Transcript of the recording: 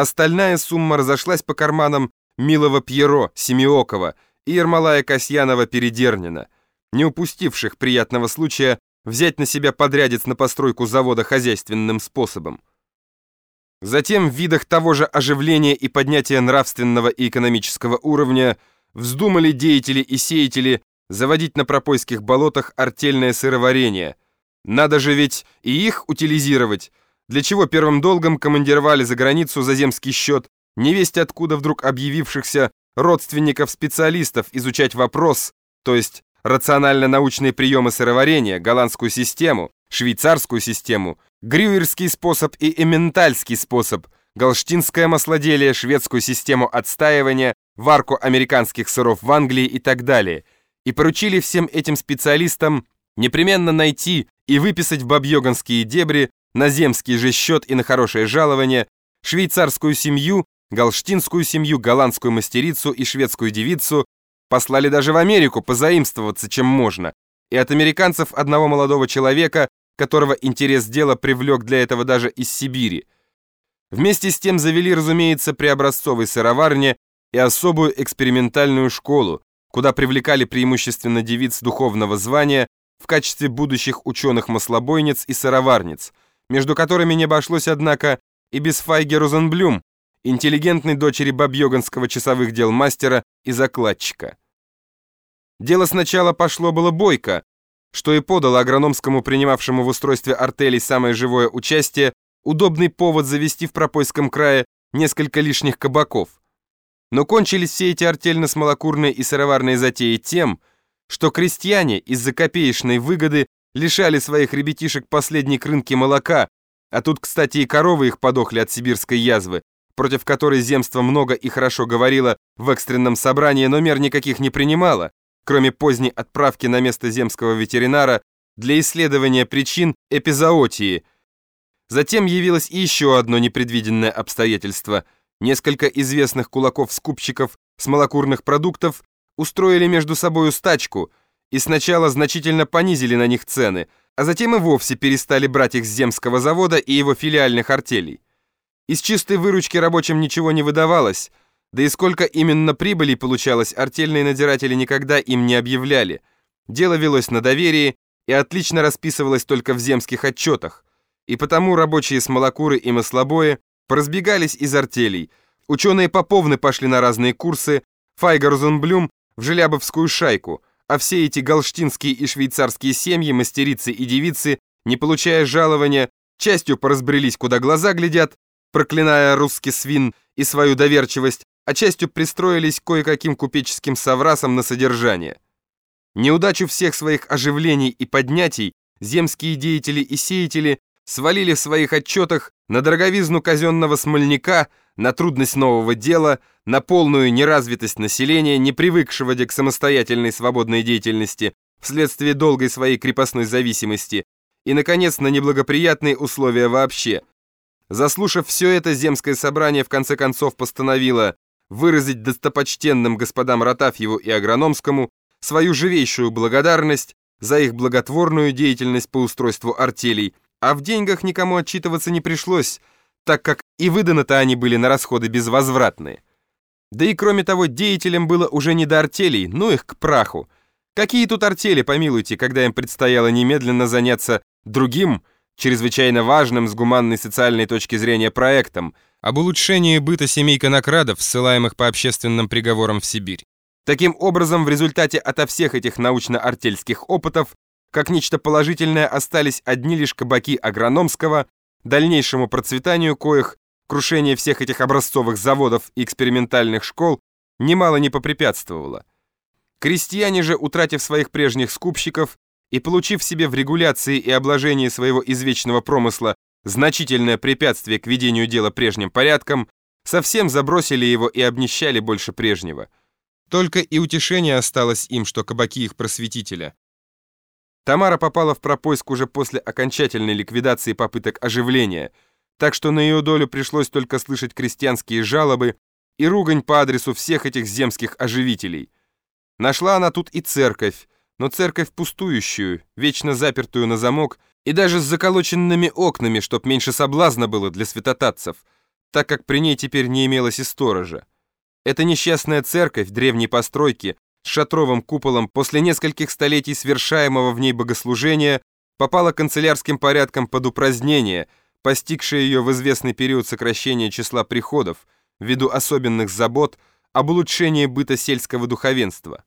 остальная сумма разошлась по карманам милого Пьеро, Семиокова и Ермолая Касьянова-Передернина, не упустивших приятного случая взять на себя подрядец на постройку завода хозяйственным способом. Затем в видах того же оживления и поднятия нравственного и экономического уровня вздумали деятели и сеятели заводить на пропойских болотах артельное сыроварение. Надо же ведь и их утилизировать, для чего первым долгом командировали за границу за земский счет невесть откуда вдруг объявившихся родственников специалистов изучать вопрос, то есть рационально-научные приемы сыроварения, голландскую систему, швейцарскую систему, грюерский способ и эментальский способ, галштинское маслоделие, шведскую систему отстаивания, варку американских сыров в Англии и так далее, и поручили всем этим специалистам непременно найти и выписать в бабьоганские дебри на земский же счет и на хорошее жалование швейцарскую семью, галштинскую семью, голландскую мастерицу и шведскую девицу, послали даже в Америку позаимствоваться, чем можно, и от американцев одного молодого человека, которого интерес дела привлек для этого даже из Сибири. Вместе с тем завели, разумеется, при образцовой сыроварне и особую экспериментальную школу, куда привлекали преимущественно девиц духовного звания в качестве будущих ученых-маслобойниц и сыроварниц, между которыми не обошлось, однако, и без Файги Розенблюм, интеллигентной дочери бабьоганского часовых дел мастера и закладчика. Дело сначала пошло было бойко, что и подало агрономскому, принимавшему в устройстве артелей самое живое участие, удобный повод завести в Пропойском крае несколько лишних кабаков. Но кончились все эти артельно-смолокурные и сыроварные затеи тем, что крестьяне из-за копеечной выгоды лишали своих ребятишек последней крынки молока, а тут, кстати, и коровы их подохли от сибирской язвы, против которой земство много и хорошо говорило в экстренном собрании, но мер никаких не принимало, кроме поздней отправки на место земского ветеринара для исследования причин эпизоотии. Затем явилось еще одно непредвиденное обстоятельство. Несколько известных кулаков-скупщиков с молокурных продуктов устроили между собою стачку и сначала значительно понизили на них цены, а затем и вовсе перестали брать их с земского завода и его филиальных артелей. Из чистой выручки рабочим ничего не выдавалось, да и сколько именно прибыли получалось, артельные надзиратели никогда им не объявляли. Дело велось на доверии и отлично расписывалось только в земских отчетах. И потому рабочие смолокуры и маслобои поразбегались из артелей. Ученые Поповны пошли на разные курсы, Файга Розенблюм в Желябовскую шайку, а все эти галштинские и швейцарские семьи, мастерицы и девицы, не получая жалования, частью поразбрелись, куда глаза глядят, проклиная русский свин и свою доверчивость, а частью пристроились кое-каким купеческим соврасом на содержание. Неудачу всех своих оживлений и поднятий земские деятели и сеятели свалили в своих отчетах на дороговизну казенного смольника, на трудность нового дела, на полную неразвитость населения, не привыкшего к самостоятельной свободной деятельности вследствие долгой своей крепостной зависимости, и, наконец, на неблагоприятные условия вообще – Заслушав все это, земское собрание в конце концов постановило выразить достопочтенным господам Ротафьеву и Агрономскому свою живейшую благодарность за их благотворную деятельность по устройству артелей, а в деньгах никому отчитываться не пришлось, так как и выданы-то они были на расходы безвозвратные. Да и кроме того, деятелям было уже не до артелей, ну их к праху. Какие тут артели, помилуйте, когда им предстояло немедленно заняться другим, чрезвычайно важным с гуманной социальной точки зрения проектом об улучшении быта семей конокрадов, ссылаемых по общественным приговорам в Сибирь. Таким образом, в результате ото всех этих научно-артельских опытов, как нечто положительное, остались одни лишь кабаки агрономского, дальнейшему процветанию коих крушение всех этих образцовых заводов и экспериментальных школ немало не попрепятствовало. Крестьяне же, утратив своих прежних скупщиков, и получив себе в регуляции и обложении своего извечного промысла значительное препятствие к ведению дела прежним порядком, совсем забросили его и обнищали больше прежнего. Только и утешение осталось им, что кабаки их просветителя. Тамара попала в пропойск уже после окончательной ликвидации попыток оживления, так что на ее долю пришлось только слышать крестьянские жалобы и ругань по адресу всех этих земских оживителей. Нашла она тут и церковь, но церковь пустующую, вечно запертую на замок и даже с заколоченными окнами, чтоб меньше соблазна было для святотатцев. так как при ней теперь не имелось и сторожа. Эта несчастная церковь древней постройки с шатровым куполом после нескольких столетий совершаемого в ней богослужения попала канцелярским порядком под упразднение, постигшее ее в известный период сокращения числа приходов, ввиду особенных забот об улучшении быта сельского духовенства.